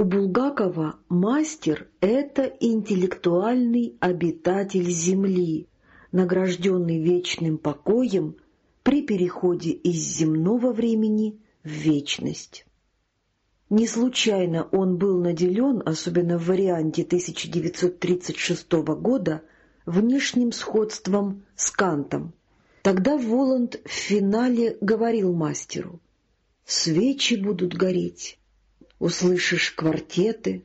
У Булгакова мастер — это интеллектуальный обитатель Земли, награжденный вечным покоем при переходе из земного времени в вечность. Не случайно он был наделен, особенно в варианте 1936 года, внешним сходством с Кантом. Тогда Воланд в финале говорил мастеру «Свечи будут гореть, услышишь квартеты,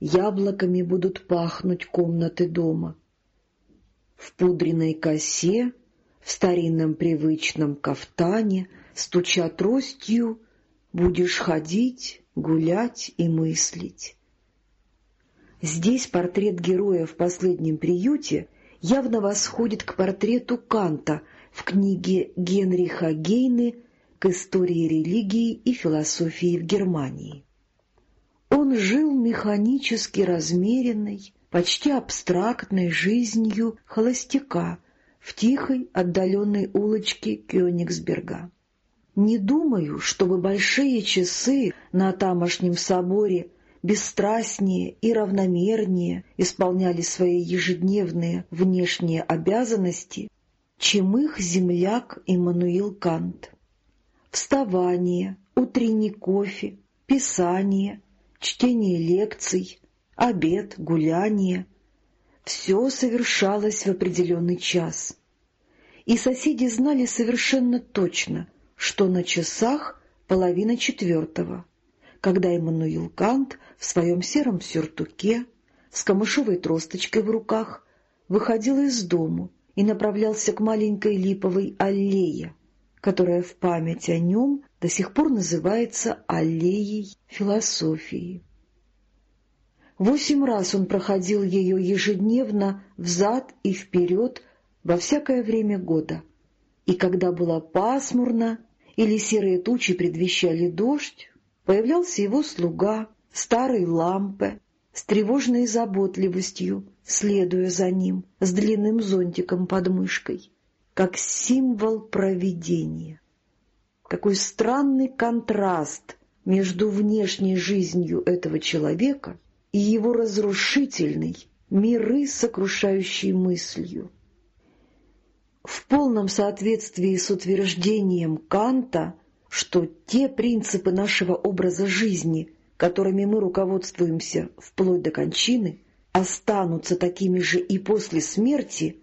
яблоками будут пахнуть комнаты дома. В пудренной косе, в старинном привычном кафтане, стуча тростью, будешь ходить, гулять и мыслить. Здесь портрет героя в последнем приюте явно восходит к портрету Канта в книге Генриха Гейны к истории религии и философии в Германии. Он жил механически размеренной, почти абстрактной жизнью холостяка в тихой отдаленной улочке Кёнигсберга. Не думаю, чтобы большие часы на тамошнем соборе бесстрастнее и равномернее исполняли свои ежедневные внешние обязанности, чем их земляк Иммануил Кант вставание, утренний кофе, писание, чтение лекций, обед, гуляние — все совершалось в определенный час. И соседи знали совершенно точно, что на часах половина четвертого, когда Эммануил Кант в своем сером сюртуке с камышовой тросточкой в руках выходил из дому и направлялся к маленькой липовой аллее, которая в память о нем до сих пор называется аллеей философии. Восемь раз он проходил ее ежедневно взад и вперед во всякое время года, и когда было пасмурно или серые тучи предвещали дождь, появлялся его слуга, старый лампе, с тревожной заботливостью, следуя за ним, с длинным зонтиком под мышкой как символ провидения. Какой странный контраст между внешней жизнью этого человека и его разрушительной, миры сокрушающей мыслью. В полном соответствии с утверждением Канта, что те принципы нашего образа жизни, которыми мы руководствуемся вплоть до кончины, останутся такими же и после смерти,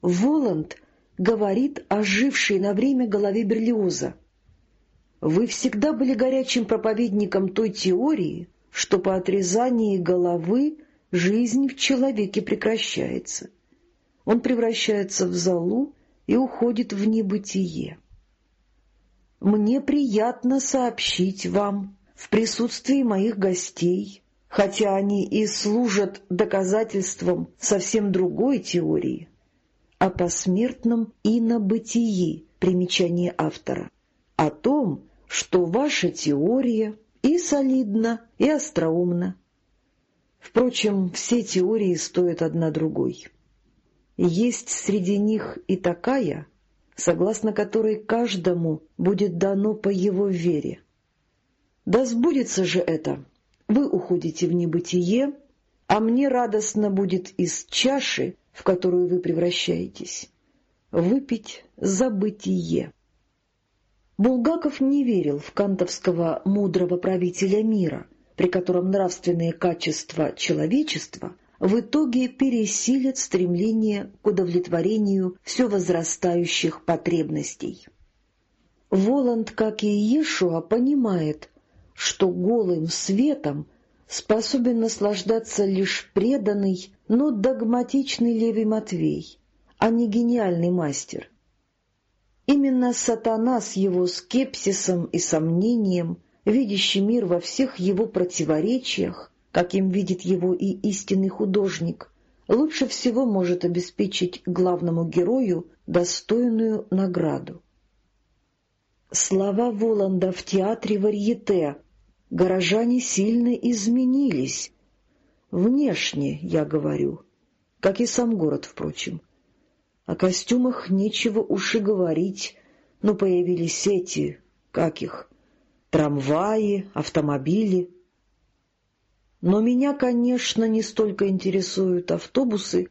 Воланд говорит о жившей на время голове Берлиоза. Вы всегда были горячим проповедником той теории, что по отрезании головы жизнь в человеке прекращается. Он превращается в залу и уходит в небытие. Мне приятно сообщить вам в присутствии моих гостей, хотя они и служат доказательством совсем другой теории, о посмертном инобытии, примечание автора, о том, что ваша теория и солидна, и остроумна. Впрочем, все теории стоят одна другой. Есть среди них и такая, согласно которой каждому будет дано по его вере. Да сбудется же это. Вы уходите в небытие, а мне радостно будет из чаши в которую вы превращаетесь. Выпить забытие. Булгаков не верил в кантовского мудрого правителя мира, при котором нравственные качества человечества в итоге пересилят стремление к удовлетворению все возрастающих потребностей. Воланд, как и Иешуа, понимает, что голым светом способен наслаждаться лишь преданный, но догматичный Левий Матвей, а не гениальный мастер. Именно сатана с его скепсисом и сомнением, видящий мир во всех его противоречиях, каким видит его и истинный художник, лучше всего может обеспечить главному герою достойную награду. Слова Воланда в театре Варьете горожане сильно изменились. Внешне, я говорю, как и сам город, впрочем. О костюмах нечего уж и говорить, но появились эти, как их, трамваи, автомобили. Но меня, конечно, не столько интересуют автобусы,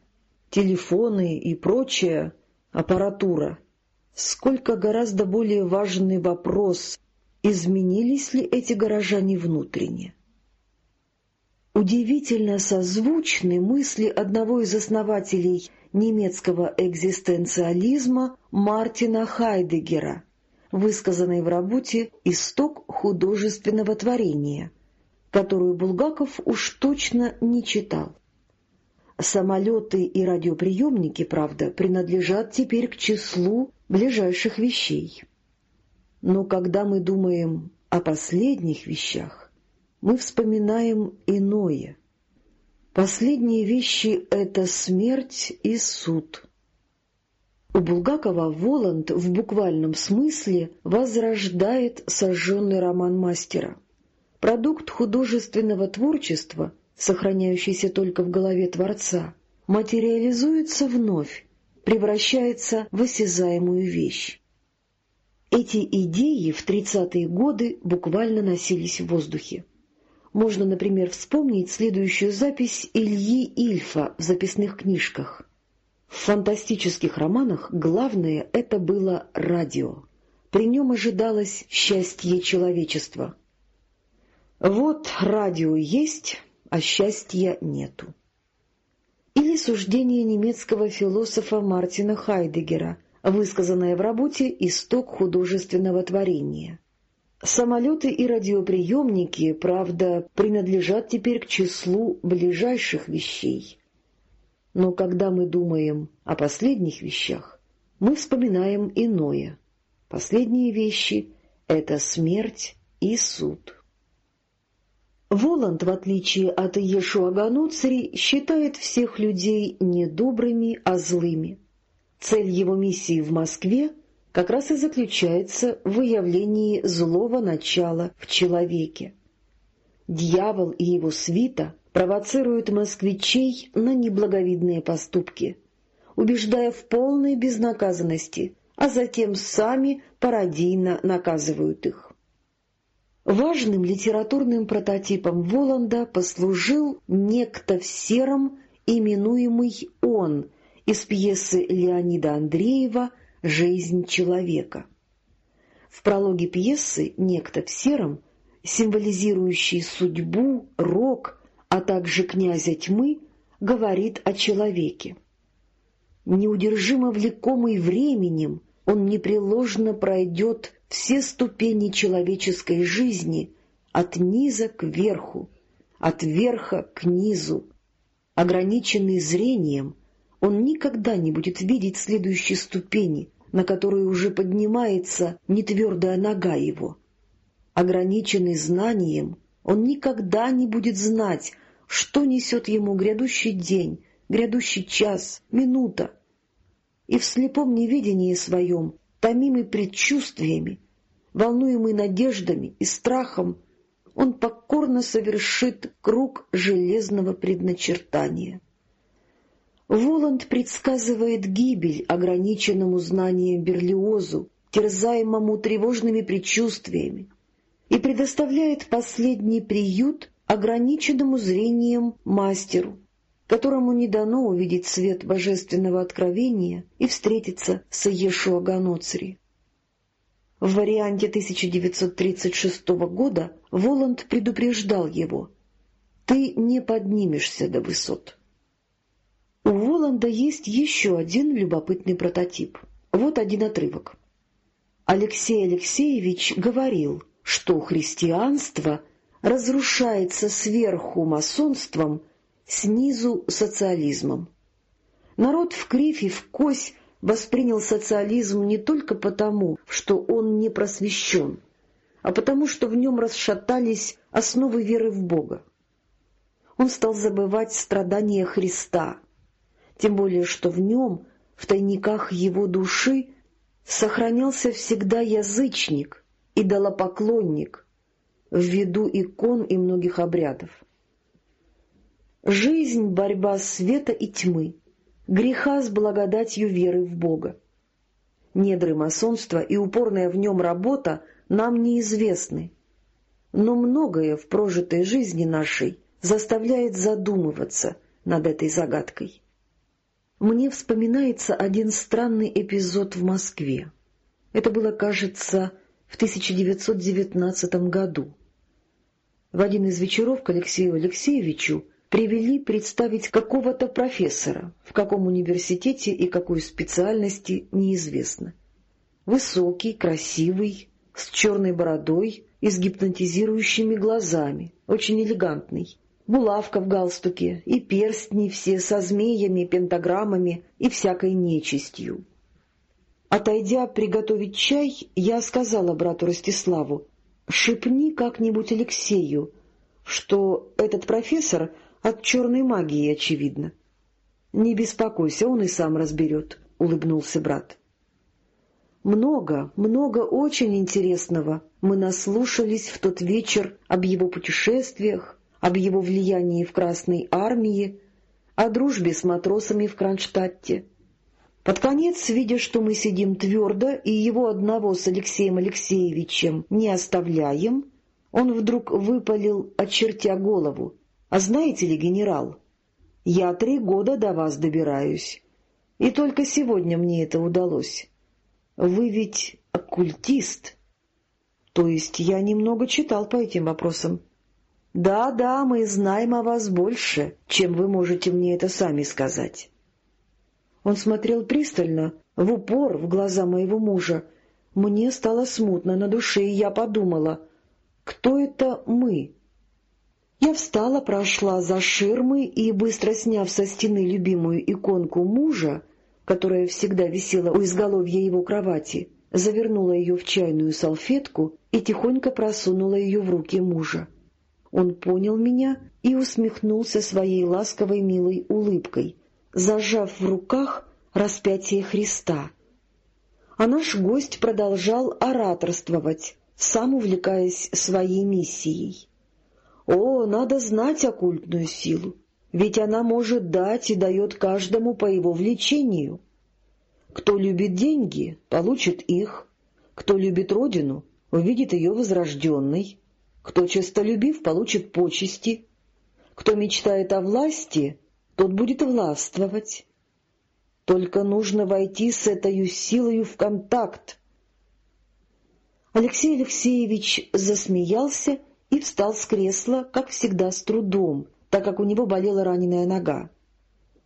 телефоны и прочая аппаратура, сколько гораздо более важный вопрос, изменились ли эти горожане внутренне. Удивительно созвучны мысли одного из основателей немецкого экзистенциализма Мартина Хайдегера, высказанной в работе «Исток художественного творения», которую Булгаков уж точно не читал. Самолеты и радиоприемники, правда, принадлежат теперь к числу ближайших вещей. Но когда мы думаем о последних вещах, мы вспоминаем иное. Последние вещи — это смерть и суд. У Булгакова Воланд в буквальном смысле возрождает сожженный роман мастера. Продукт художественного творчества, сохраняющийся только в голове Творца, материализуется вновь, превращается в осязаемую вещь. Эти идеи в 30-е годы буквально носились в воздухе. Можно, например, вспомнить следующую запись Ильи Ильфа в записных книжках. В фантастических романах главное — это было радио. При нем ожидалось счастье человечества. Вот радио есть, а счастья нету. Или суждение немецкого философа Мартина Хайдегера, высказанное в работе «Исток художественного творения». Самолеты и радиоприемники, правда, принадлежат теперь к числу ближайших вещей. Но когда мы думаем о последних вещах, мы вспоминаем иное. Последние вещи — это смерть и суд. Воланд, в отличие от Иешуа считает всех людей не добрыми, а злыми. Цель его миссии в Москве как раз и заключается в выявлении злого начала в человеке. Дьявол и его свита провоцируют москвичей на неблаговидные поступки, убеждая в полной безнаказанности, а затем сами пародийно наказывают их. Важным литературным прототипом Воланда послужил некто в сером, именуемый «Он» из пьесы Леонида Андреева «Жизнь человека». В прологе пьесы некто в сером, символизирующий судьбу, рок, а также князя тьмы, говорит о человеке. Неудержимо влекомый временем, он непреложно пройдет все ступени человеческой жизни от низа к верху, от верха к низу. Ограниченный зрением, он никогда не будет видеть следующей ступени, на которую уже поднимается нетвердая нога его. Ограниченный знанием, он никогда не будет знать, что несет ему грядущий день, грядущий час, минута. И в слепом неведении своем томимый предчувствиями, волнуемый надеждами и страхом, он покорно совершит круг железного предначертания. Воланд предсказывает гибель ограниченному знанием Берлиозу, терзаемому тревожными предчувствиями, и предоставляет последний приют ограниченному зрением мастеру, которому не дано увидеть свет божественного откровения и встретиться с Иешуа Ганоцри. В варианте 1936 года Воланд предупреждал его «Ты не поднимешься до высот». У Воланда есть еще один любопытный прототип. Вот один отрывок. Алексей Алексеевич говорил, что христианство разрушается сверху масонством – снизу социализмом. Народ в кривь и в кось воспринял социализм не только потому, что он не просвещен, а потому что в нем расшатались основы веры в Бога. Он стал забывать страдания Христа, тем более что в нем, в тайниках его души, сохранялся всегда язычник, идолопоклонник, в виду икон и многих обрядов. Жизнь — борьба света и тьмы, греха с благодатью веры в Бога. Недры масонства и упорная в нем работа нам неизвестны, но многое в прожитой жизни нашей заставляет задумываться над этой загадкой. Мне вспоминается один странный эпизод в Москве. Это было, кажется, в 1919 году. В один из вечеров к Алексею Алексеевичу привели представить какого-то профессора, в каком университете и какой специальности неизвестно. Высокий, красивый, с черной бородой и с гипнотизирующими глазами, очень элегантный. Булавка в галстуке и перстни все со змеями, пентаграммами и всякой нечистью. Отойдя приготовить чай, я сказала брату Ростиславу, «Шепни как-нибудь Алексею, что этот профессор от черной магии, очевидно». «Не беспокойся, он и сам разберет», — улыбнулся брат. Много, много очень интересного мы наслушались в тот вечер об его путешествиях, об его влиянии в Красной армии, о дружбе с матросами в Кронштадте. Под конец, видя, что мы сидим твердо и его одного с Алексеем Алексеевичем не оставляем, он вдруг выпалил, очертя голову. «А знаете ли, генерал, я три года до вас добираюсь, и только сегодня мне это удалось». Вы ведь оккультист. То есть я немного читал по этим вопросам. Да-да, мы знаем о вас больше, чем вы можете мне это сами сказать. Он смотрел пристально, в упор, в глаза моего мужа. Мне стало смутно на душе, и я подумала, кто это мы? Я встала, прошла за ширмой и, быстро сняв со стены любимую иконку мужа, которая всегда висела у изголовья его кровати, завернула ее в чайную салфетку и тихонько просунула ее в руки мужа. Он понял меня и усмехнулся своей ласковой милой улыбкой, зажав в руках распятие Христа. А наш гость продолжал ораторствовать, сам увлекаясь своей миссией. «О, надо знать оккультную силу! ведь она может дать и дает каждому по его влечению. Кто любит деньги, получит их, кто любит родину, увидит ее возрожденной, кто честолюбив, получит почести, кто мечтает о власти, тот будет властвовать. Только нужно войти с этой силой в контакт. Алексей Алексеевич засмеялся и встал с кресла, как всегда, с трудом, так как у него болела раненая нога.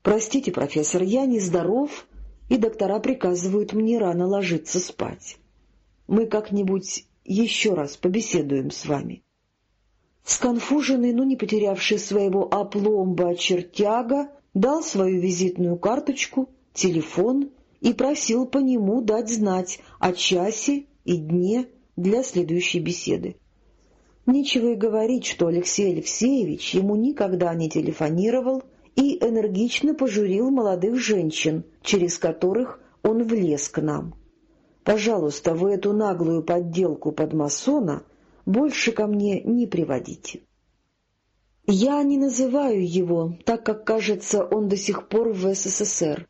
«Простите, профессор, я нездоров, и доктора приказывают мне рано ложиться спать. Мы как-нибудь еще раз побеседуем с вами». Сконфуженный, но не потерявший своего опломба чертяга, дал свою визитную карточку, телефон и просил по нему дать знать о часе и дне для следующей беседы. Нечего и говорить, что Алексей Алексеевич ему никогда не телефонировал и энергично пожурил молодых женщин, через которых он влез к нам. «Пожалуйста, вы эту наглую подделку под масона больше ко мне не приводите». Я не называю его, так как, кажется, он до сих пор в СССР.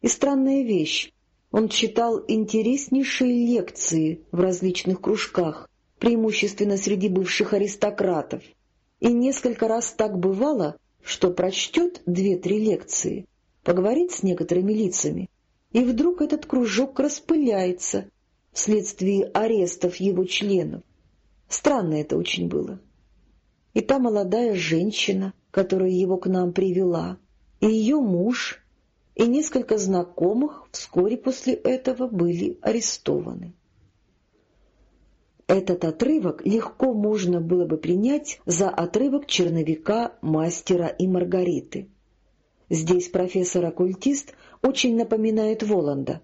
И странная вещь, он читал интереснейшие лекции в различных кружках, преимущественно среди бывших аристократов, и несколько раз так бывало, что прочтет две-три лекции, поговорит с некоторыми лицами, и вдруг этот кружок распыляется вследствие арестов его членов. Странно это очень было. И та молодая женщина, которая его к нам привела, и ее муж, и несколько знакомых вскоре после этого были арестованы. Этот отрывок легко можно было бы принять за отрывок черновика «Мастера и Маргариты». Здесь профессор-оккультист очень напоминает Воланда.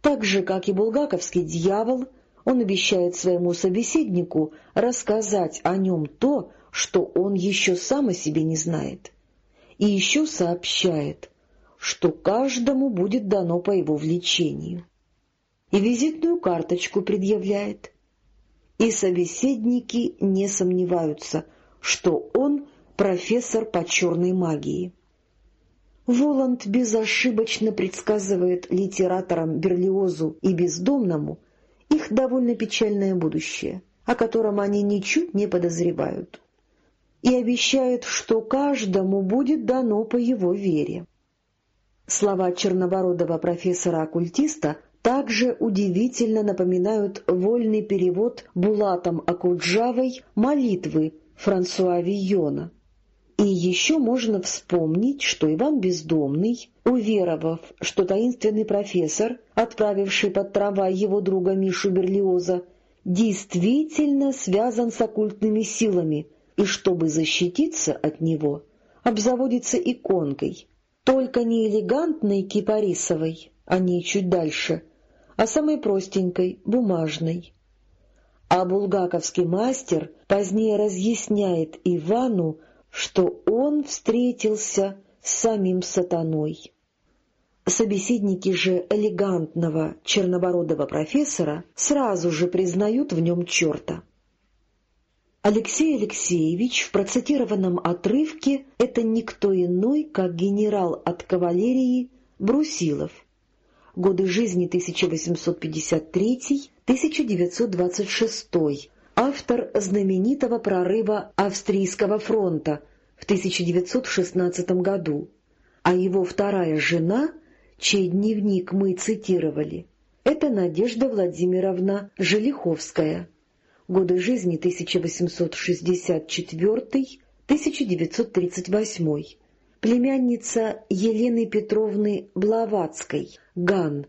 Так же, как и булгаковский дьявол, он обещает своему собеседнику рассказать о нем то, что он еще сам о себе не знает. И еще сообщает, что каждому будет дано по его влечению. И визитную карточку предъявляет – и собеседники не сомневаются, что он профессор по черной магии. Воланд безошибочно предсказывает литераторам Берлиозу и Бездомному их довольно печальное будущее, о котором они ничуть не подозревают. и обещает, что каждому будет дано по его вере. Слова чернобородого профессора-оккультиста также удивительно напоминают вольный перевод Булатом Акуджавой молитвы Франсуа Вийона. И еще можно вспомнить, что Иван Бездомный, уверовав, что таинственный профессор, отправивший под трамвай его друга Мишу Берлиоза, действительно связан с оккультными силами, и чтобы защититься от него, обзаводится иконкой, только не элегантной кипарисовой, а не чуть дальше, а самой простенькой, бумажной. А булгаковский мастер позднее разъясняет Ивану, что он встретился с самим сатаной. Собеседники же элегантного чернобородого профессора сразу же признают в нем черта. Алексей Алексеевич в процитированном отрывке — это никто иной, как генерал от кавалерии Брусилов. Годы жизни 1853-1926, автор знаменитого прорыва Австрийского фронта в 1916 году, а его вторая жена, чей дневник мы цитировали, это Надежда Владимировна Желиховская, годы жизни 1864-1938, племянница Елены Петровны Блаватской, Ган,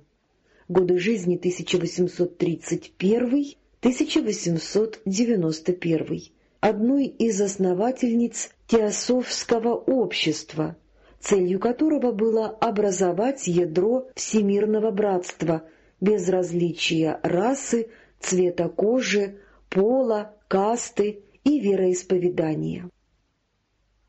годы жизни 1831 1891, одной из основательниц Теософского общества, целью которого было образовать ядро всемирного братства без различия расы, цвета кожи, пола, касты и вероисповедания.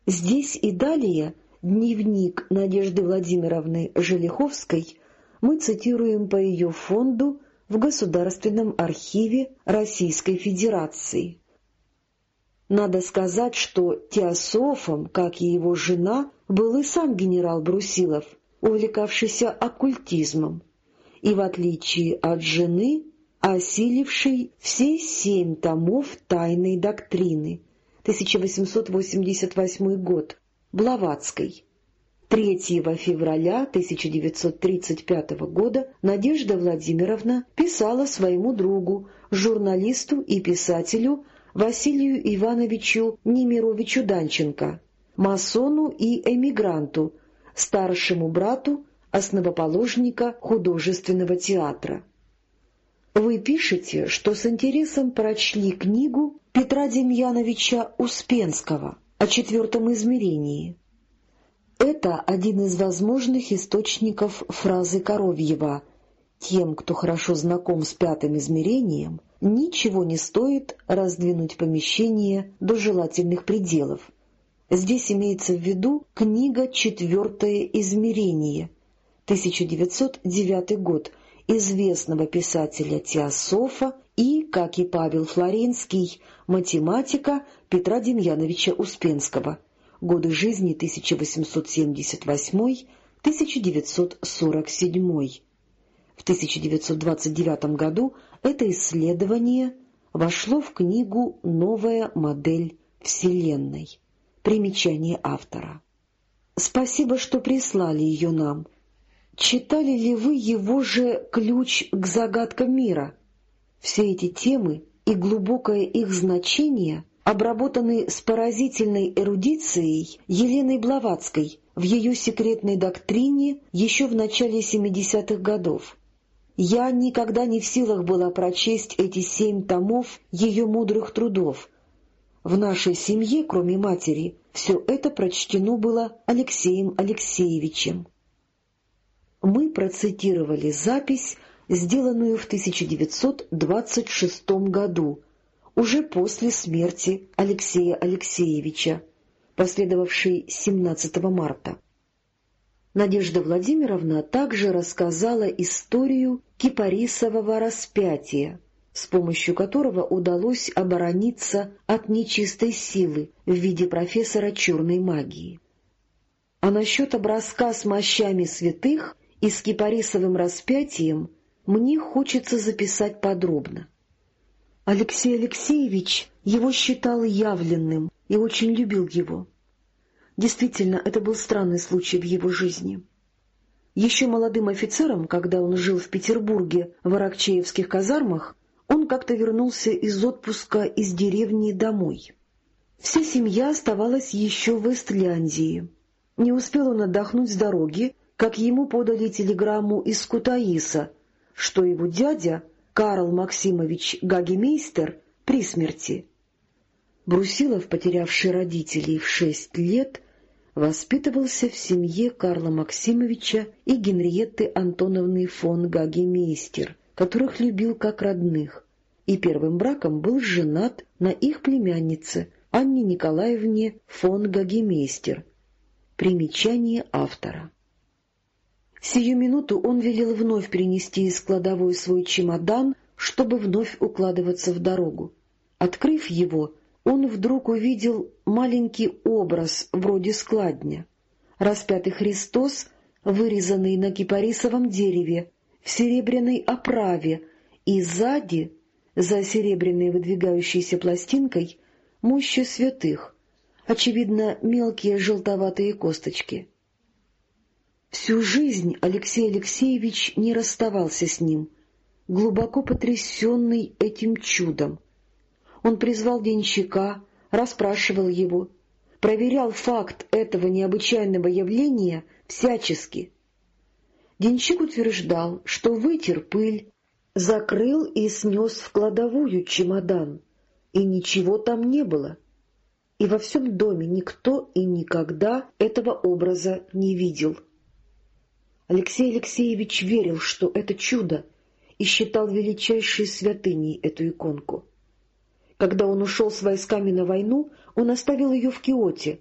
Здесь и далее дневник Надежды Владимировны Желиховской мы цитируем по ее фонду в Государственном архиве Российской Федерации. Надо сказать, что теософом, как и его жена, был и сам генерал Брусилов, увлекавшийся оккультизмом, и, в отличие от жены, осиливший все семь томов тайной доктрины, 1888 год, Блаватской. 3 февраля 1935 года Надежда Владимировна писала своему другу, журналисту и писателю Василию Ивановичу Немировичу Данченко, масону и эмигранту, старшему брату основоположника художественного театра. Вы пишете, что с интересом прочли книгу Петра Демьяновича Успенского о четвертом измерении. Это один из возможных источников фразы Коровьева «Тем, кто хорошо знаком с пятым измерением, ничего не стоит раздвинуть помещение до желательных пределов». Здесь имеется в виду книга «Четвертое измерение», 1909 год, известного писателя Теософа и, как и Павел Флоренский, математика Петра Демьяновича Успенского, годы жизни 1878-1947. В 1929 году это исследование вошло в книгу «Новая модель Вселенной». Примечание автора. Спасибо, что прислали ее нам. Читали ли вы его же «Ключ к загадкам мира»? Все эти темы и глубокое их значение обработаны с поразительной эрудицией Еленой Блаватской в ее секретной доктрине еще в начале 70-х годов. Я никогда не в силах была прочесть эти семь томов ее мудрых трудов. В нашей семье, кроме матери, все это прочтено было Алексеем Алексеевичем мы процитировали запись, сделанную в 1926 году, уже после смерти Алексея Алексеевича, последовавшей 17 марта. Надежда Владимировна также рассказала историю кипарисового распятия, с помощью которого удалось оборониться от нечистой силы в виде профессора черной магии. А насчет образка с мощами святых и с кипарисовым распятием мне хочется записать подробно. Алексей Алексеевич его считал явленным, и очень любил его. Действительно, это был странный случай в его жизни. Еще молодым офицером, когда он жил в Петербурге в Аракчеевских казармах, он как-то вернулся из отпуска из деревни домой. Вся семья оставалась еще в Эстляндии. Не успел он отдохнуть с дороги, как ему подали телеграмму из Кутаиса, что его дядя, Карл Максимович Гагемейстер, при смерти. Брусилов, потерявший родителей в шесть лет, воспитывался в семье Карла Максимовича и Генриетты Антоновны фон Гагемейстер, которых любил как родных, и первым браком был женат на их племяннице Анне Николаевне фон Гагемейстер. Примечание автора. Сию минуту он велел вновь перенести из кладовой свой чемодан, чтобы вновь укладываться в дорогу. Открыв его, он вдруг увидел маленький образ вроде складня. Распятый Христос, вырезанный на кипарисовом дереве, в серебряной оправе, и сзади, за серебряной выдвигающейся пластинкой, мощи святых, очевидно, мелкие желтоватые косточки. Всю жизнь Алексей Алексеевич не расставался с ним, глубоко потрясенный этим чудом. Он призвал денщика, расспрашивал его, проверял факт этого необычайного явления всячески — Денщик утверждал, что вытер пыль, закрыл и снес в кладовую чемодан, и ничего там не было. И во всем доме никто и никогда этого образа не видел. Алексей Алексеевич верил, что это чудо, и считал величайшей святыней эту иконку. Когда он ушел с войсками на войну, он оставил ее в Киоте.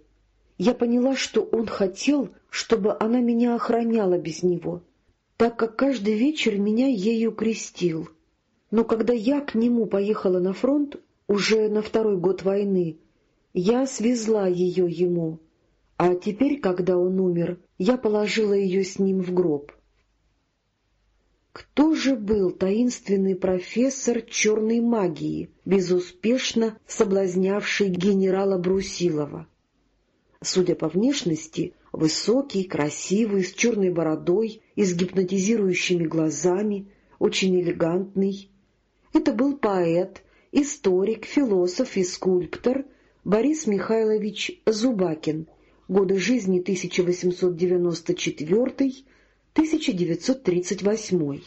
Я поняла, что он хотел, чтобы она меня охраняла без него так как каждый вечер меня ею крестил. Но когда я к нему поехала на фронт, уже на второй год войны, я свезла ее ему, а теперь, когда он умер, я положила ее с ним в гроб. Кто же был таинственный профессор черной магии, безуспешно соблазнявший генерала Брусилова? Судя по внешности, Высокий, красивый, с черной бородой и с гипнотизирующими глазами, очень элегантный. Это был поэт, историк, философ и скульптор Борис Михайлович Зубакин, годы жизни 1894-1938.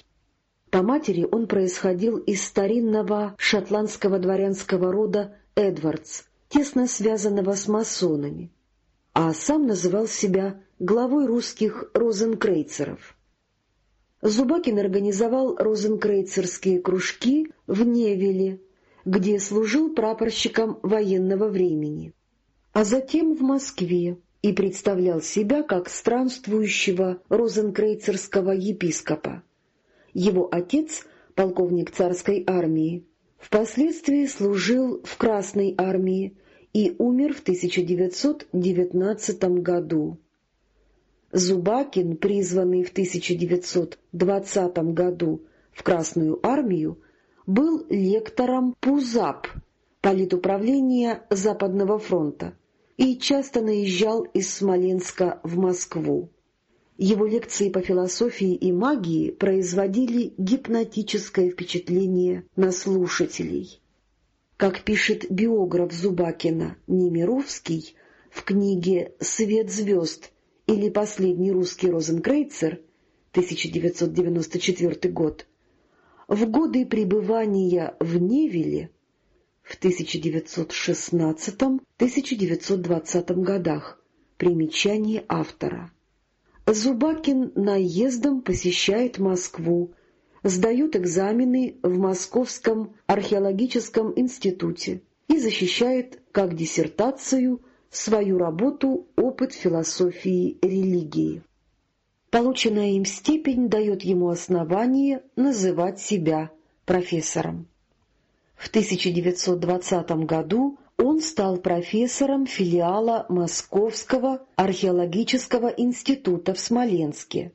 По матери он происходил из старинного шотландского дворянского рода Эдвардс, тесно связанного с масонами а сам называл себя главой русских розенкрейцеров. Зубакин организовал розенкрейцерские кружки в Невеле, где служил прапорщиком военного времени, а затем в Москве и представлял себя как странствующего розенкрейцерского епископа. Его отец, полковник царской армии, впоследствии служил в Красной армии и умер в 1919 году. Зубакин, призванный в 1920 году в Красную армию, был лектором ПУЗАП, политуправления Западного фронта, и часто наезжал из Смоленска в Москву. Его лекции по философии и магии производили гипнотическое впечатление на слушателей. Как пишет биограф Зубакина Немировский в книге «Свет звезд» или «Последний русский розенкрейцер» 1994 год, в годы пребывания в Невеле в 1916-1920 годах, примечание автора. Зубакин наездом посещает Москву, сдают экзамены в Московском археологическом институте и защищает как диссертацию свою работу «Опыт философии религии». Полученная им степень дает ему основание называть себя профессором. В 1920 году он стал профессором филиала Московского археологического института в Смоленске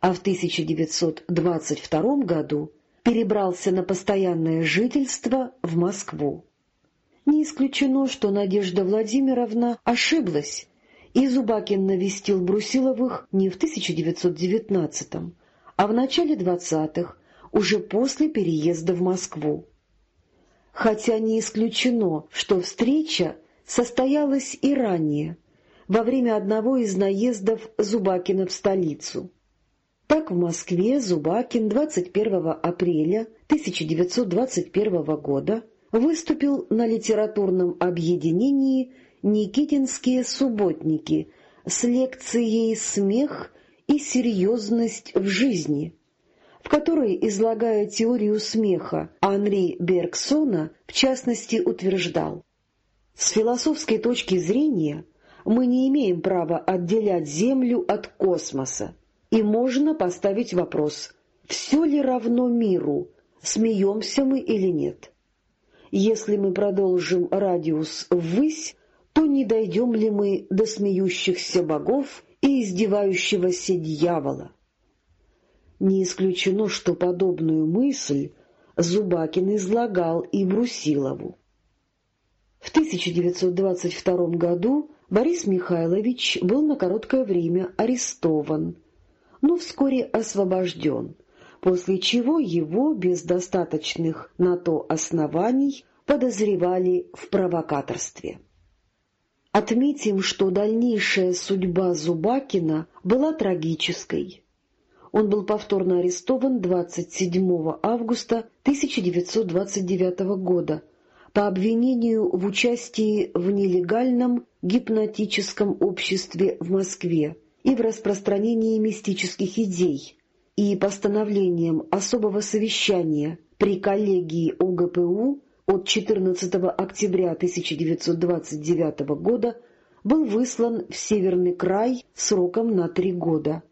а в 1922 году перебрался на постоянное жительство в Москву. Не исключено, что Надежда Владимировна ошиблась, и Зубакин навестил Брусиловых не в 1919 а в начале 20-х, уже после переезда в Москву. Хотя не исключено, что встреча состоялась и ранее, во время одного из наездов Зубакина в столицу. Так в Москве Зубакин 21 апреля 1921 года выступил на литературном объединении «Никитинские субботники» с лекцией «Смех и серьезность в жизни», в которой, излагая теорию смеха, Анри Бергсона в частности утверждал, «С философской точки зрения мы не имеем права отделять Землю от космоса, и можно поставить вопрос, все ли равно миру, смеемся мы или нет. Если мы продолжим радиус ввысь, то не дойдем ли мы до смеющихся богов и издевающегося дьявола? Не исключено, что подобную мысль Зубакин излагал и Брусилову. В 1922 году Борис Михайлович был на короткое время арестован, но вскоре освобожден, после чего его без достаточных на то оснований подозревали в провокаторстве. Отметим, что дальнейшая судьба Зубакина была трагической. Он был повторно арестован 27 августа 1929 года по обвинению в участии в нелегальном гипнотическом обществе в Москве и в распространении мистических идей, и постановлением особого совещания при коллегии ОГПУ от 14 октября 1929 года был выслан в Северный край сроком на три года.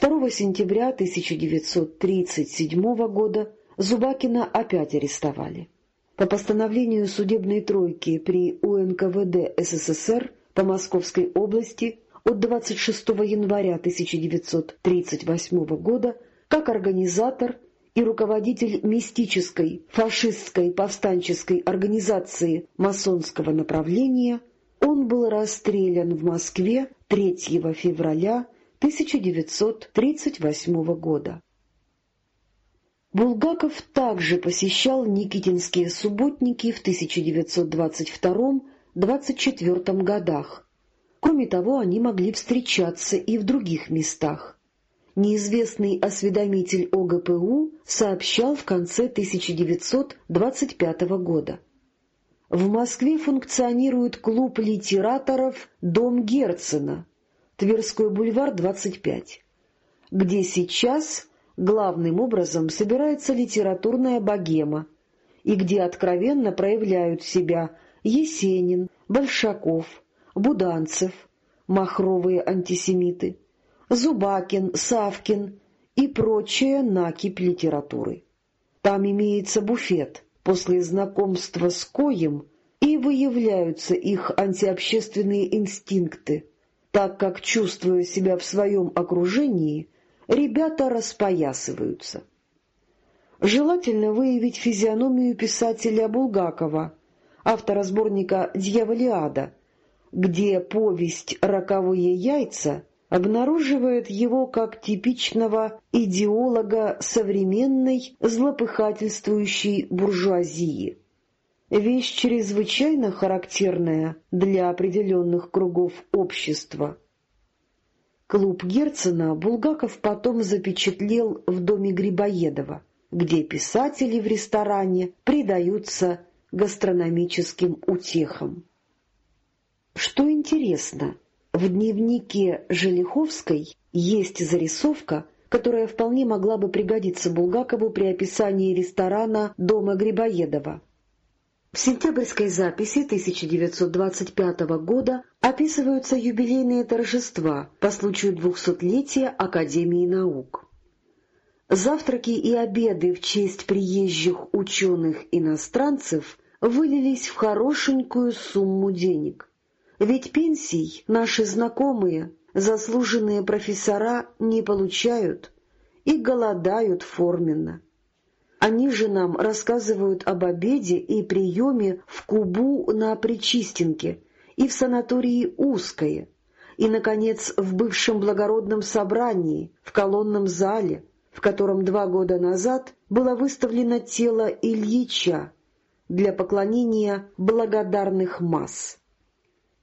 2 сентября 1937 года Зубакина опять арестовали. По постановлению судебной тройки при УНКВД СССР по Московской области от 26 января 1938 года как организатор и руководитель мистической фашистской повстанческой организации масонского направления, он был расстрелян в Москве 3 февраля 1938 года. Булгаков также посещал Никитинские субботники в 1922-24 годах. Кроме того, они могли встречаться и в других местах. Неизвестный осведомитель ОГПУ сообщал в конце 1925 года. В Москве функционирует клуб литераторов «Дом Герцена», Тверской бульвар, 25, где сейчас главным образом собирается литературная богема и где откровенно проявляют себя Есенин, Большаков, Буданцев, махровые антисемиты, Зубакин, Савкин и прочая накипь литературы. Там имеется буфет, после знакомства с коем и выявляются их антиобщественные инстинкты, так как, чувствуя себя в своем окружении, ребята распоясываются. Желательно выявить физиономию писателя Булгакова, автора сборника «Дьяволиада», где повесть «Роковые яйца» обнаруживает его как типичного идеолога современной злопыхательствующей буржуазии вещь чрезвычайно характерная для определенных кругов общества. Клуб Герцена Булгаков потом запечатлел в доме Грибоедова, где писатели в ресторане предаются гастрономическим утехам. Что интересно, в дневнике Желиховской есть зарисовка, которая вполне могла бы пригодиться Булгакову при описании ресторана дома Грибоедова. В сентябрьской записи 1925 года описываются юбилейные торжества по случаю двухсотлетия Академии наук. Завтраки и обеды в честь приезжих ученых-иностранцев вылились в хорошенькую сумму денег. Ведь пенсий наши знакомые, заслуженные профессора, не получают и голодают форменно. Они же нам рассказывают об обеде и приеме в Кубу на Причистенке и в санатории Узкое, и, наконец, в бывшем благородном собрании, в колонном зале, в котором два года назад было выставлено тело Ильича для поклонения благодарных масс.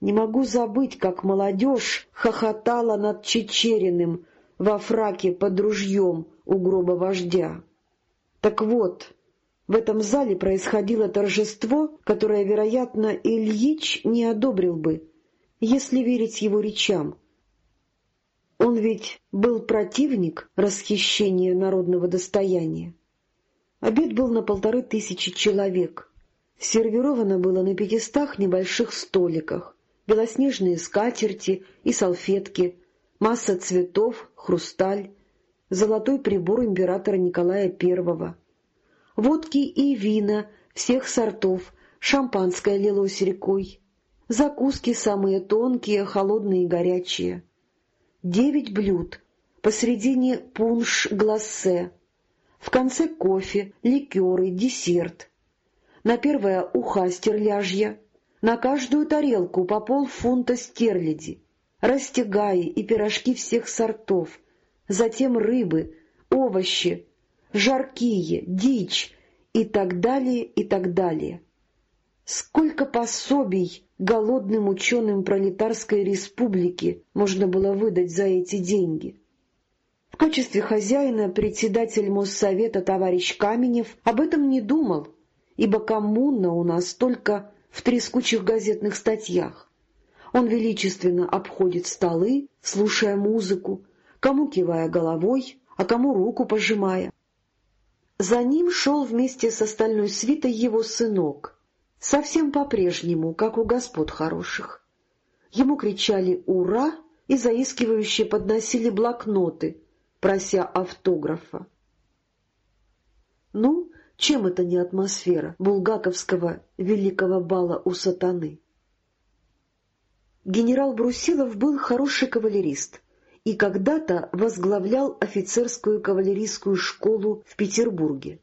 Не могу забыть, как молодежь хохотала над Чечериным во фраке под ружьем у гроба вождя. Так вот, в этом зале происходило торжество, которое, вероятно, Ильич не одобрил бы, если верить его речам. Он ведь был противник расхищения народного достояния. Обед был на полторы тысячи человек. Сервировано было на пятистах небольших столиках, белоснежные скатерти и салфетки, масса цветов, хрусталь, золотой прибор императора Николая I, водки и вина всех сортов, шампанское лилось рекой, закуски самые тонкие, холодные и горячие. Девять блюд, посредине пунш-глассе, в конце кофе, ликеры, десерт. На первое уха стерляжья, на каждую тарелку по полфунта стерляди, растягаи и пирожки всех сортов, затем рыбы, овощи, жаркие, дичь и так далее, и так далее. Сколько пособий голодным ученым пролетарской республики можно было выдать за эти деньги? В качестве хозяина председатель Моссовета товарищ Каменев об этом не думал, ибо коммуна у нас только в трескучих газетных статьях. Он величественно обходит столы, слушая музыку, кому кивая головой, а кому руку пожимая. За ним шел вместе с остальной свитой его сынок, совсем по-прежнему, как у господ хороших. Ему кричали «Ура!» и заискивающе подносили блокноты, прося автографа. Ну, чем это не атмосфера булгаковского великого бала у сатаны? Генерал Брусилов был хороший кавалерист — и когда-то возглавлял офицерскую кавалерийскую школу в Петербурге.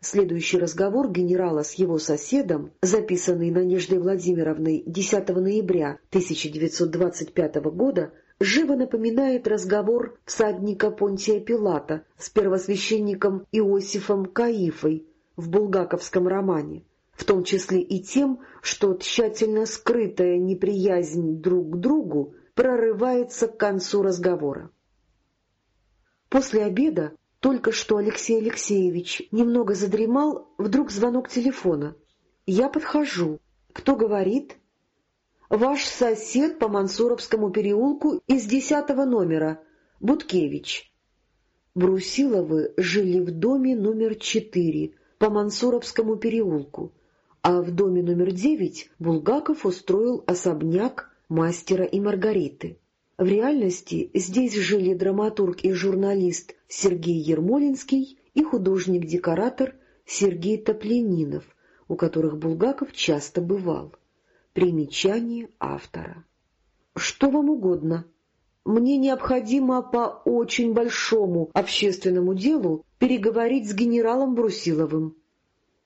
Следующий разговор генерала с его соседом, записанный Надеждой Владимировной 10 ноября 1925 года, живо напоминает разговор всадника Понтия Пилата с первосвященником Иосифом Каифой в булгаковском романе, в том числе и тем, что тщательно скрытая неприязнь друг к другу прорывается к концу разговора. После обеда только что Алексей Алексеевич немного задремал, вдруг звонок телефона. Я подхожу. Кто говорит? Ваш сосед по Мансуровскому переулку из десятого номера, Буткевич. Брусиловы жили в доме номер четыре по Мансуровскому переулку, а в доме номер девять Булгаков устроил особняк мастера и Маргариты. В реальности здесь жили драматург и журналист Сергей Ермолинский и художник-декоратор Сергей Топленинов, у которых Булгаков часто бывал. Примечание автора. «Что вам угодно. Мне необходимо по очень большому общественному делу переговорить с генералом Брусиловым.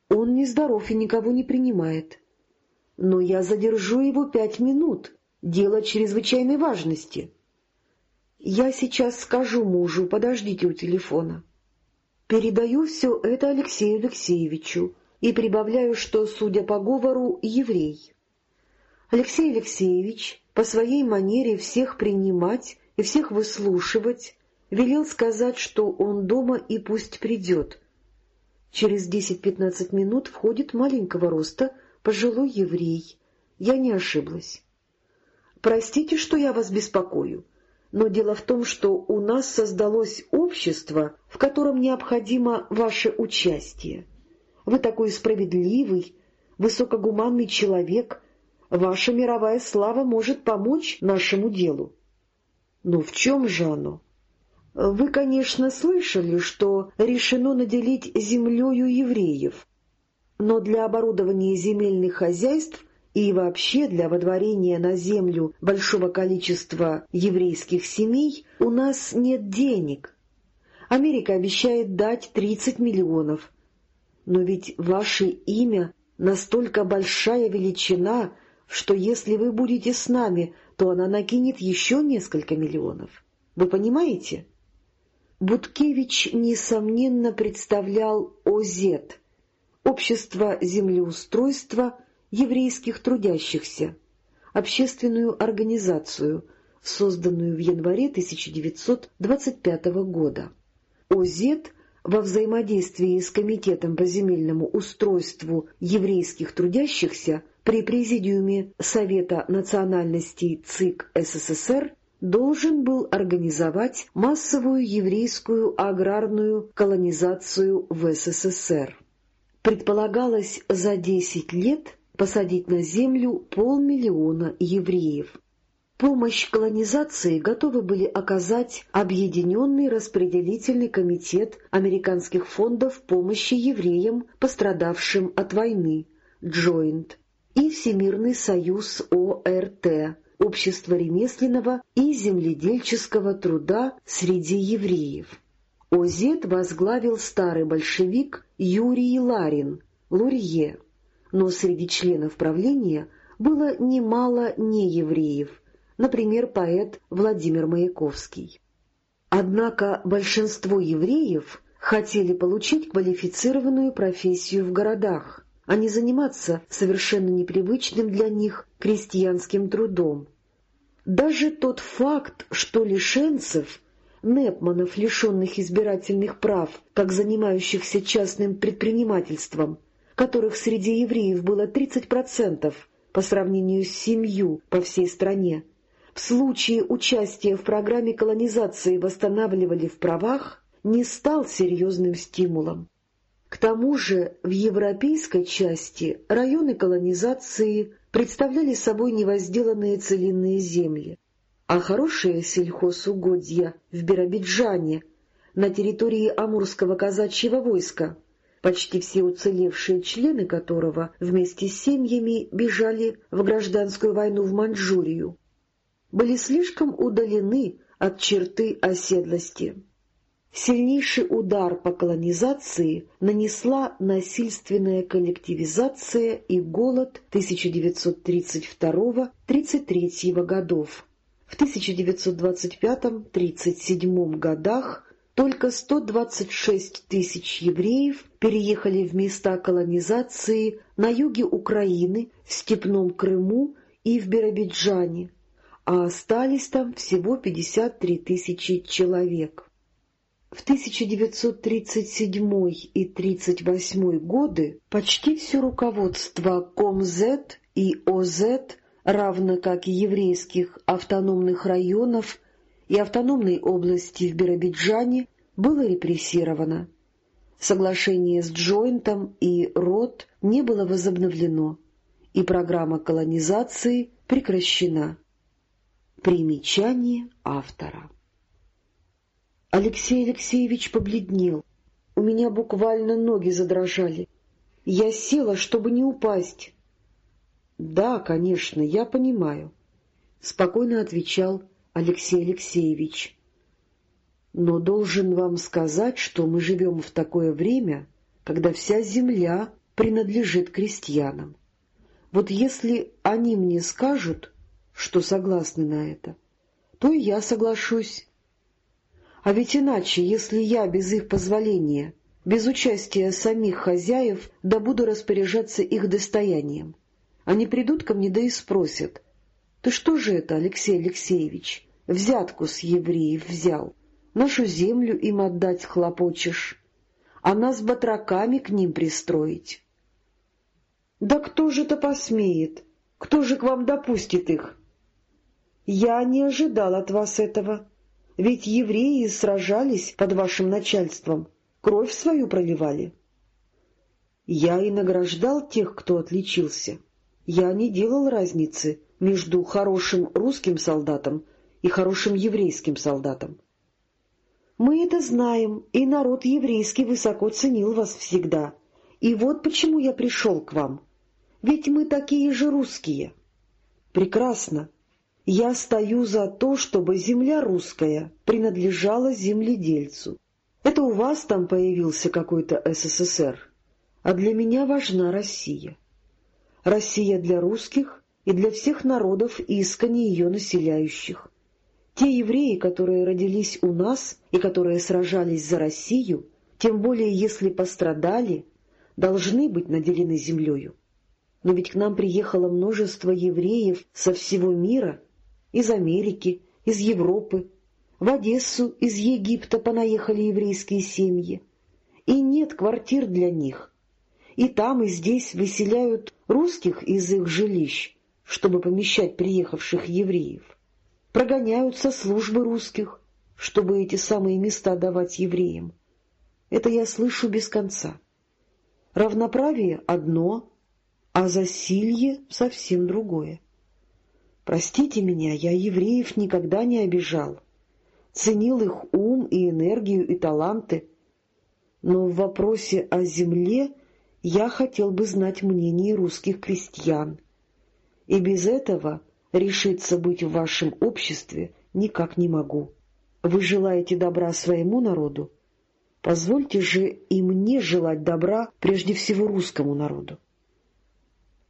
Он нездоров и никого не принимает. Но я задержу его пять минут, Дело чрезвычайной важности. Я сейчас скажу мужу, подождите у телефона. Передаю все это Алексею Алексеевичу и прибавляю, что, судя по говору, еврей. Алексей Алексеевич, по своей манере всех принимать и всех выслушивать, велел сказать, что он дома и пусть придет. Через десять-пятнадцать минут входит маленького роста пожилой еврей. Я не ошиблась. Простите, что я вас беспокою, но дело в том, что у нас создалось общество, в котором необходимо ваше участие. Вы такой справедливый, высокогуманный человек, ваша мировая слава может помочь нашему делу. Но в чем же оно? Вы, конечно, слышали, что решено наделить землею евреев, но для оборудования земельных хозяйств и вообще для водворения на землю большого количества еврейских семей у нас нет денег. Америка обещает дать 30 миллионов, Но ведь ваше имя настолько большая величина, что если вы будете с нами, то она накинет еще несколько миллионов. Вы понимаете? Буткевич, несомненно, представлял ОЗЕТ — Общество землеустройства еврейских трудящихся, общественную организацию, созданную в январе 1925 года. ОЗЕТ во взаимодействии с Комитетом по земельному устройству еврейских трудящихся при Президиуме Совета национальностей ЦИК СССР должен был организовать массовую еврейскую аграрную колонизацию в СССР. Предполагалось за 10 лет посадить на землю полмиллиона евреев. Помощь колонизации готовы были оказать Объединенный распределительный комитет американских фондов помощи евреям, пострадавшим от войны, Joint, и Всемирный союз ОРТ, Общество ремесленного и земледельческого труда среди евреев. ОЗЕТ возглавил старый большевик Юрий Ларин, Лурье, но среди членов правления было немало неевреев, например, поэт Владимир Маяковский. Однако большинство евреев хотели получить квалифицированную профессию в городах, а не заниматься совершенно непривычным для них крестьянским трудом. Даже тот факт, что лишенцев, непманов, лишенных избирательных прав, как занимающихся частным предпринимательством, которых среди евреев было 30% по сравнению с семью по всей стране, в случае участия в программе колонизации восстанавливали в правах, не стал серьезным стимулом. К тому же в европейской части районы колонизации представляли собой невозделанные целинные земли, а хорошие сельхозугодья в Биробиджане, на территории Амурского казачьего войска, почти все уцелевшие члены которого вместе с семьями бежали в гражданскую войну в Маньчжурию, были слишком удалены от черты оседлости. Сильнейший удар по колонизации нанесла насильственная коллективизация и голод 1932-33 годов. В 1925-37 годах только 126 тысяч евреев переехали в места колонизации на юге Украины, в Степном Крыму и в Биробиджане, а остались там всего 53 тысячи человек. В 1937 и 1938 годы почти все руководство КОМЗ и ОЗ, равно как и еврейских автономных районов и автономной области в Биробиджане, было репрессировано. Соглашение с Джойнтом и РОТ не было возобновлено, и программа колонизации прекращена. Примечание автора Алексей Алексеевич побледнел. У меня буквально ноги задрожали. Я села, чтобы не упасть. — Да, конечно, я понимаю, — спокойно отвечал Алексей Алексеевич. — Но должен вам сказать, что мы живем в такое время, когда вся земля принадлежит крестьянам. Вот если они мне скажут, что согласны на это, то я соглашусь. А ведь иначе, если я без их позволения, без участия самих хозяев, да буду распоряжаться их достоянием, они придут ко мне да и спросят, «Ты что же это, Алексей Алексеевич, взятку с евреев взял, нашу землю им отдать хлопочешь, а нас батраками к ним пристроить?» «Да кто же это посмеет? Кто же к вам допустит их?» «Я не ожидал от вас этого», ведь евреи сражались под вашим начальством, кровь свою проливали. Я и награждал тех, кто отличился. Я не делал разницы между хорошим русским солдатом и хорошим еврейским солдатом. Мы это знаем, и народ еврейский высоко ценил вас всегда. И вот почему я пришел к вам. Ведь мы такие же русские. Прекрасно. Я стою за то, чтобы земля русская принадлежала земледельцу. Это у вас там появился какой-то СССР. а для меня важна Россия. Россия для русских и для всех народов искренне ее населяющих. Те евреи, которые родились у нас и которые сражались за Россию, тем более если пострадали, должны быть наделены землею. Но ведь к нам приехало множество евреев со всего мира, из Америки, из Европы. В Одессу из Египта понаехали еврейские семьи. И нет квартир для них. И там, и здесь выселяют русских из их жилищ, чтобы помещать приехавших евреев. Прогоняют со службы русских, чтобы эти самые места давать евреям. Это я слышу без конца. Равноправие — одно, а засилье — совсем другое. Простите меня, я евреев никогда не обижал, ценил их ум и энергию и таланты, но в вопросе о земле я хотел бы знать мнение русских крестьян, и без этого решиться быть в вашем обществе никак не могу. Вы желаете добра своему народу? Позвольте же и мне желать добра прежде всего русскому народу.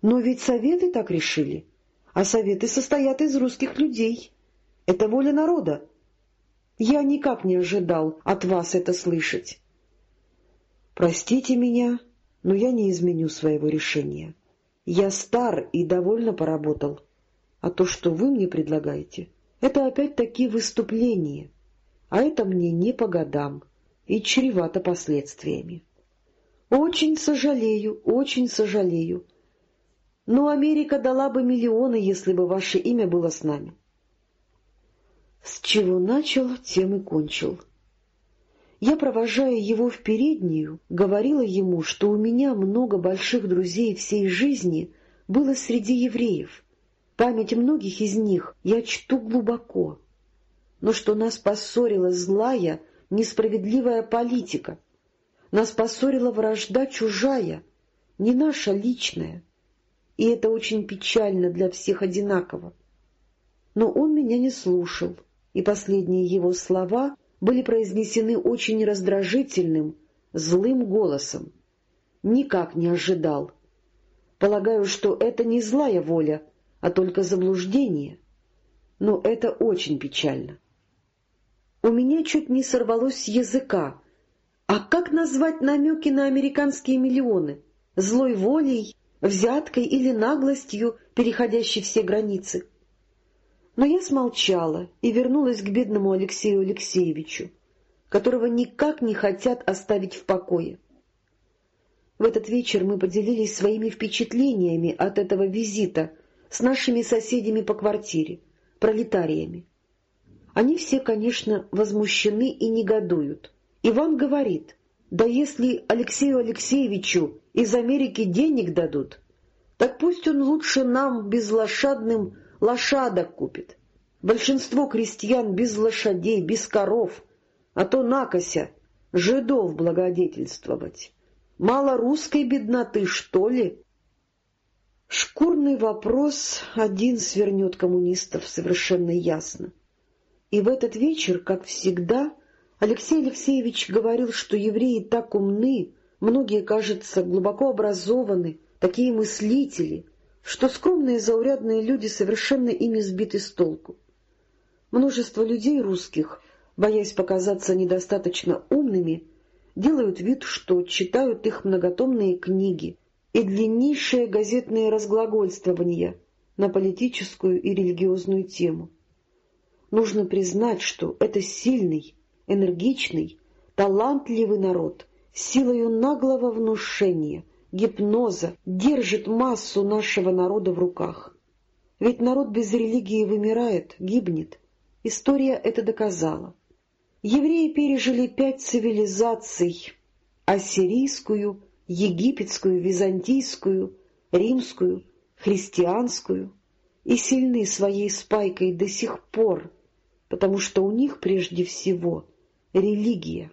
Но ведь советы так решили, а советы состоят из русских людей. Это воля народа. Я никак не ожидал от вас это слышать. Простите меня, но я не изменю своего решения. Я стар и довольно поработал. А то, что вы мне предлагаете, это опять-таки выступление, а это мне не по годам и чревато последствиями. Очень сожалею, очень сожалею, но Америка дала бы миллионы, если бы ваше имя было с нами. С чего начал, тем и кончил. Я, провожая его в переднюю, говорила ему, что у меня много больших друзей всей жизни было среди евреев. Память многих из них я чту глубоко. Но что нас поссорила злая, несправедливая политика, нас поссорила вражда чужая, не наша личная и это очень печально для всех одинаково. Но он меня не слушал, и последние его слова были произнесены очень раздражительным, злым голосом. Никак не ожидал. Полагаю, что это не злая воля, а только заблуждение. Но это очень печально. У меня чуть не сорвалось с языка. А как назвать намеки на американские миллионы? Злой волей взяткой или наглостью, переходящей все границы. Но я смолчала и вернулась к бедному Алексею Алексеевичу, которого никак не хотят оставить в покое. В этот вечер мы поделились своими впечатлениями от этого визита с нашими соседями по квартире, пролетариями. Они все, конечно, возмущены и негодуют. Иван говорит, да если Алексею Алексеевичу из Америки денег дадут, так пусть он лучше нам безлошадным лошадок купит. Большинство крестьян без лошадей, без коров, а то накося жидов благодетельствовать. Мало русской бедноты, что ли? Шкурный вопрос один свернет коммунистов совершенно ясно. И в этот вечер, как всегда, Алексей Алексеевич говорил, что евреи так умны, многие, кажется, глубоко образованы, такие мыслители, что скромные заурядные люди совершенно ими сбиты с толку. Множество людей русских, боясь показаться недостаточно умными, делают вид, что читают их многотомные книги и длиннейшие газетные разглагольствования на политическую и религиозную тему. Нужно признать, что это сильный, энергичный, талантливый народ, силою наглого внушения, гипноза держит массу нашего народа в руках. Ведь народ без религии вымирает, гибнет. История это доказала. Евреи пережили пять цивилизаций — ассирийскую, египетскую, византийскую, римскую, христианскую — и сильны своей спайкой до сих пор, потому что у них прежде всего — религия.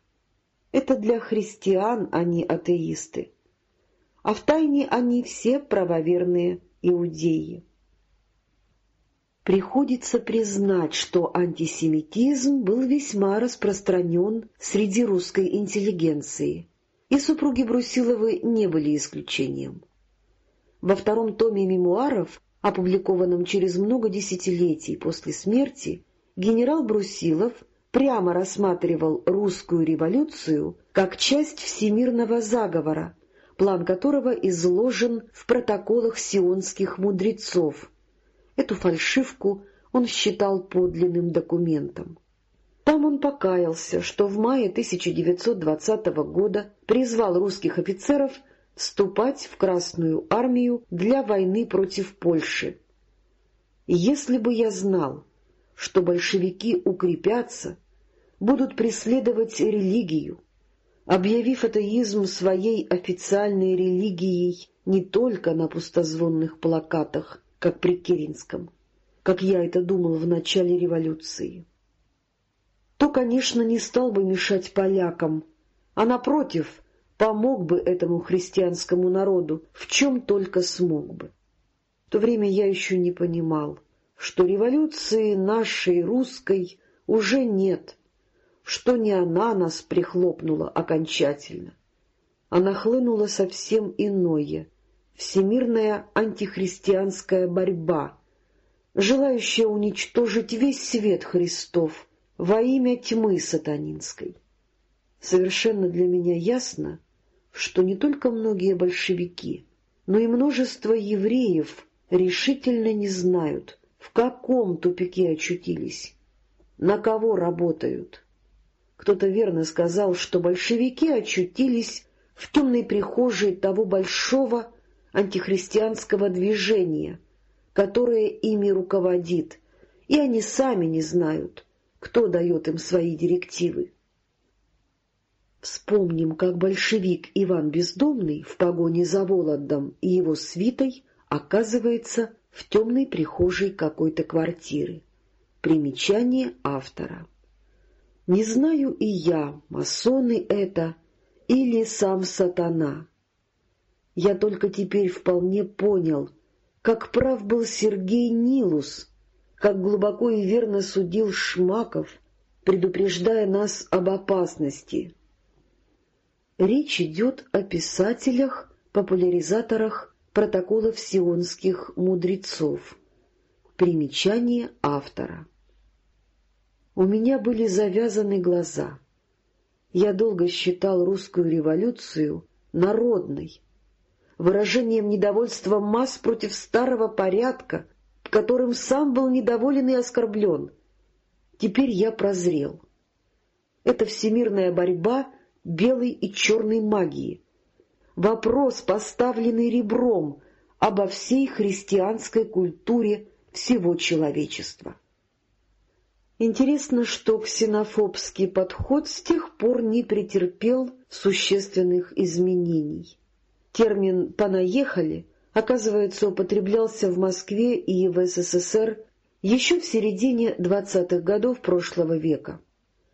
Это для христиан они атеисты, а втайне они все правоверные иудеи. Приходится признать, что антисемитизм был весьма распространен среди русской интеллигенции, и супруги Брусиловы не были исключением. Во втором томе мемуаров, опубликованном через много десятилетий после смерти, генерал Брусилов прямо рассматривал русскую революцию как часть всемирного заговора, план которого изложен в протоколах сионских мудрецов. Эту фальшивку он считал подлинным документом. Там он покаялся, что в мае 1920 года призвал русских офицеров вступать в Красную армию для войны против Польши. «Если бы я знал, что большевики укрепятся, будут преследовать религию, объявив атеизм своей официальной религией не только на пустозвонных плакатах, как при Керенском, как я это думал в начале революции, то, конечно, не стал бы мешать полякам, а, напротив, помог бы этому христианскому народу, в чем только смог бы. В то время я еще не понимал, что революции нашей русской уже нет, что не она нас прихлопнула окончательно, а нахлынула совсем иное, всемирная антихристианская борьба, желающая уничтожить весь свет Христов во имя тьмы сатанинской. Совершенно для меня ясно, что не только многие большевики, но и множество евреев решительно не знают, в каком тупике очутились, на кого работают. Кто-то верно сказал, что большевики очутились в темной прихожей того большого антихристианского движения, которое ими руководит, и они сами не знают, кто дает им свои директивы. Вспомним, как большевик Иван Бездомный в погоне за Володом и его свитой оказывается в темной прихожей какой-то квартиры. Примечание автора. Не знаю и я, масоны это или сам сатана. Я только теперь вполне понял, как прав был Сергей Нилус, как глубоко и верно судил Шмаков, предупреждая нас об опасности. Речь идет о писателях, популяризаторах протоколов сионских мудрецов. Примечание автора. У меня были завязаны глаза. Я долго считал русскую революцию народной, выражением недовольства масс против старого порядка, которым сам был недоволен и оскорблен. Теперь я прозрел. Это всемирная борьба белой и черной магии. Вопрос, поставленный ребром обо всей христианской культуре всего человечества. Интересно, что ксенофобский подход с тех пор не претерпел существенных изменений. Термин «понаехали» оказывается, употреблялся в Москве и в СССР еще в середине 20-х годов прошлого века.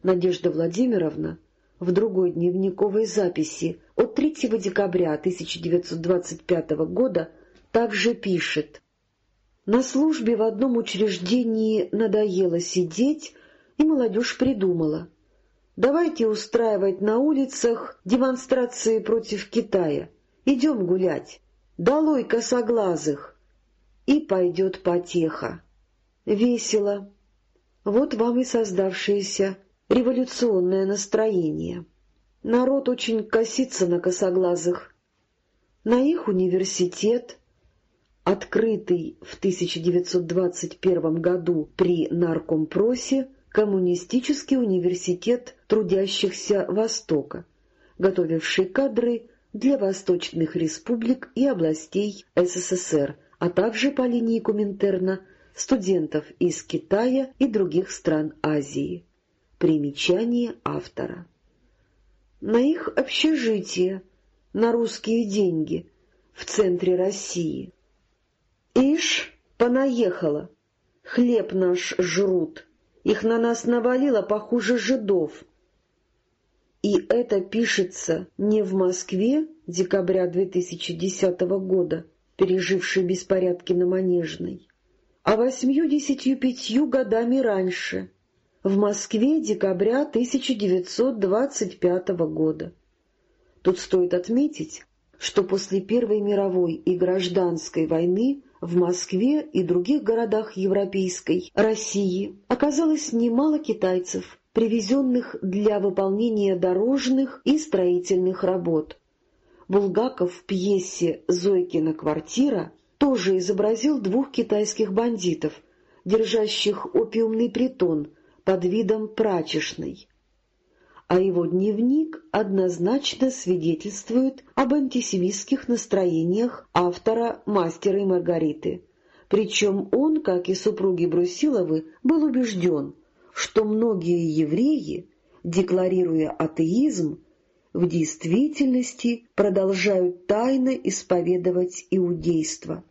Надежда Владимировна в другой дневниковой записи от 3 декабря 1925 года также пишет на службе в одном учреждении надоело сидеть, и молодежь придумала. Давайте устраивать на улицах демонстрации против Китая. Идем гулять. Долой косоглазых. И пойдет потеха. Весело. Вот вам и создавшееся революционное настроение. Народ очень косится на косоглазых. На их университет — открытый в 1921 году при Наркомпросе Коммунистический университет трудящихся Востока, готовивший кадры для восточных республик и областей СССР, а также по линии Коминтерна студентов из Китая и других стран Азии. Примечание автора. На их общежитие, на русские деньги, в центре России – Ишь, понаехала, хлеб наш жрут, их на нас навалило похуже жидов. И это пишется не в Москве декабря 2010 года, пережившей беспорядки на Манежной, а восьмью-десятью пятью годами раньше, в Москве декабря 1925 года. Тут стоит отметить, что после Первой мировой и гражданской войны в Москве и других городах Европейской России оказалось немало китайцев, привезенных для выполнения дорожных и строительных работ. Булгаков в пьесе «Зойкина квартира» тоже изобразил двух китайских бандитов, держащих опиумный притон под видом прачечной. А его дневник однозначно свидетельствует об антисемитских настроениях автора «Мастера и Маргариты». Причем он, как и супруги Брусиловы, был убежден, что многие евреи, декларируя атеизм, в действительности продолжают тайно исповедовать иудейство.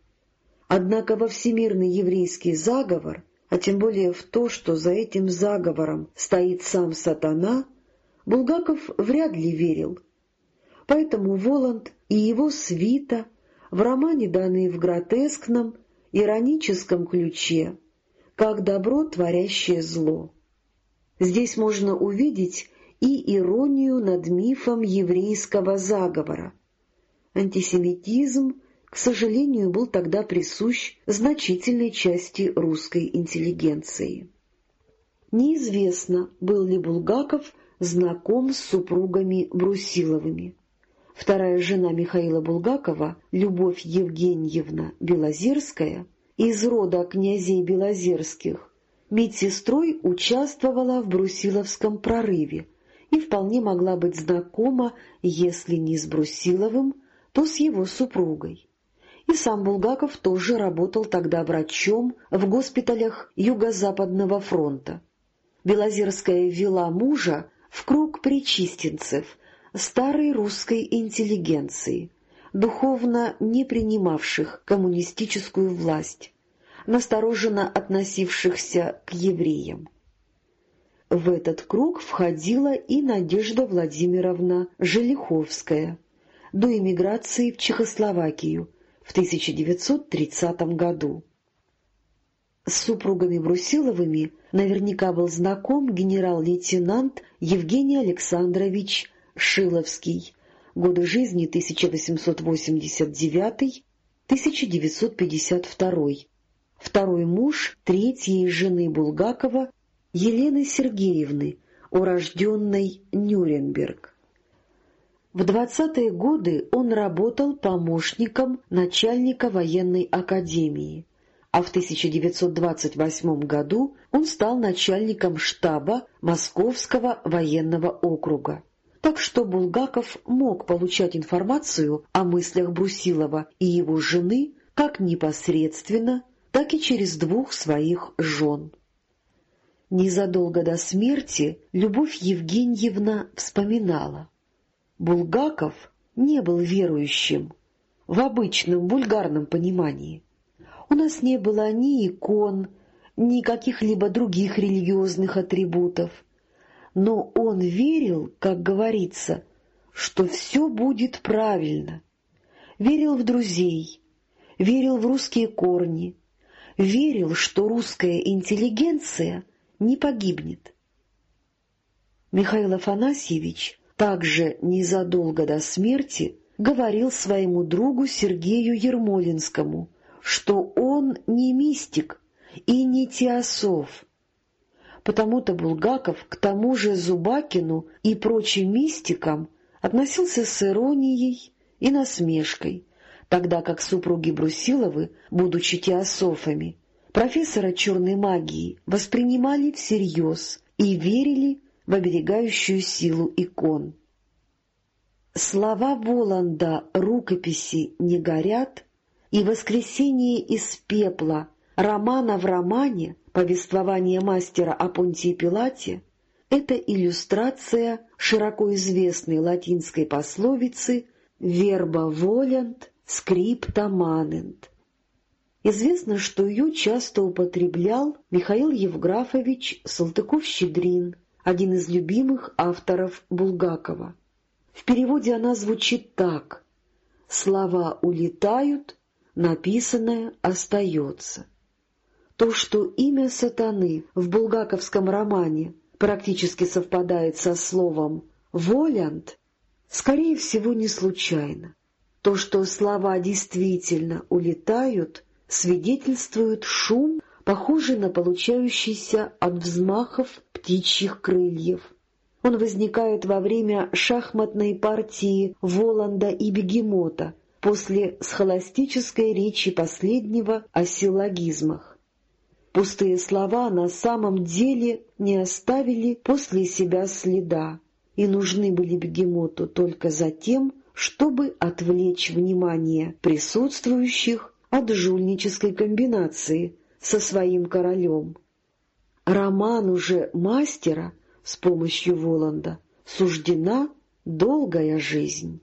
Однако во всемирный еврейский заговор, а тем более в то, что за этим заговором стоит сам сатана, Булгаков вряд ли верил. Поэтому Воланд и его свита в романе даны в гротескном, ироническом ключе, как добро, творящее зло. Здесь можно увидеть и иронию над мифом еврейского заговора. Антисемитизм к сожалению, был тогда присущ значительной части русской интеллигенции. Неизвестно, был ли Булгаков знаком с супругами Брусиловыми. Вторая жена Михаила Булгакова, Любовь Евгеньевна Белозерская, из рода князей Белозерских, медсестрой участвовала в Брусиловском прорыве и вполне могла быть знакома, если не с Брусиловым, то с его супругой. И сам Булгаков тоже работал тогда врачом в госпиталях Юго-Западного фронта. Белозерская вела мужа в круг причистенцев, старой русской интеллигенции, духовно не принимавших коммунистическую власть, настороженно относившихся к евреям. В этот круг входила и Надежда Владимировна Желиховская, до эмиграции в Чехословакию, в 1930 году. С супругами Брусиловыми наверняка был знаком генерал-лейтенант Евгений Александрович Шиловский, годы жизни 1889-1952, второй муж третьей жены Булгакова Елены Сергеевны, урожденной Нюрнберг. В 20-е годы он работал помощником начальника военной академии, а в 1928 году он стал начальником штаба Московского военного округа. Так что Булгаков мог получать информацию о мыслях Брусилова и его жены как непосредственно, так и через двух своих жен. Незадолго до смерти Любовь Евгеньевна вспоминала. Булгаков не был верующим в обычном бульгарном понимании. У нас не было ни икон, ни каких-либо других религиозных атрибутов, но он верил, как говорится, что все будет правильно, верил в друзей, верил в русские корни, верил, что русская интеллигенция не погибнет. Михаил Афанасьевич также незадолго до смерти говорил своему другу Сергею Ермолинскому, что он не мистик и не теософ. Потому-то Булгаков к тому же Зубакину и прочим мистикам относился с иронией и насмешкой, тогда как супруги Брусиловы, будучи теософами, профессора черной магии воспринимали всерьез и верили в оберегающую силу икон. Слова Воланда «Рукописи не горят» и «Воскресение из пепла» романа в романе «Повествование мастера о Понтии Пилате» — это иллюстрация широко известной латинской пословицы «Верба волент, скрипта манент». Известно, что ее часто употреблял Михаил Евграфович Салтыков-Щедрин, один из любимых авторов Булгакова. В переводе она звучит так «Слова улетают, написанное остается». То, что имя сатаны в булгаковском романе практически совпадает со словом «волянт», Скорее всего, не случайно. То, что слова действительно улетают, свидетельствует шум, похожий на получающийся от взмахов птичьих крыльев. Он возникает во время шахматной партии Воланда и Бегемота после схоластической речи последнего о силлогизмах. Пустые слова на самом деле не оставили после себя следа и нужны были Бегемоту только за тем, чтобы отвлечь внимание присутствующих от жульнической комбинации со своим королем. Роман уже мастера с помощью Воланда суждена долгая жизнь.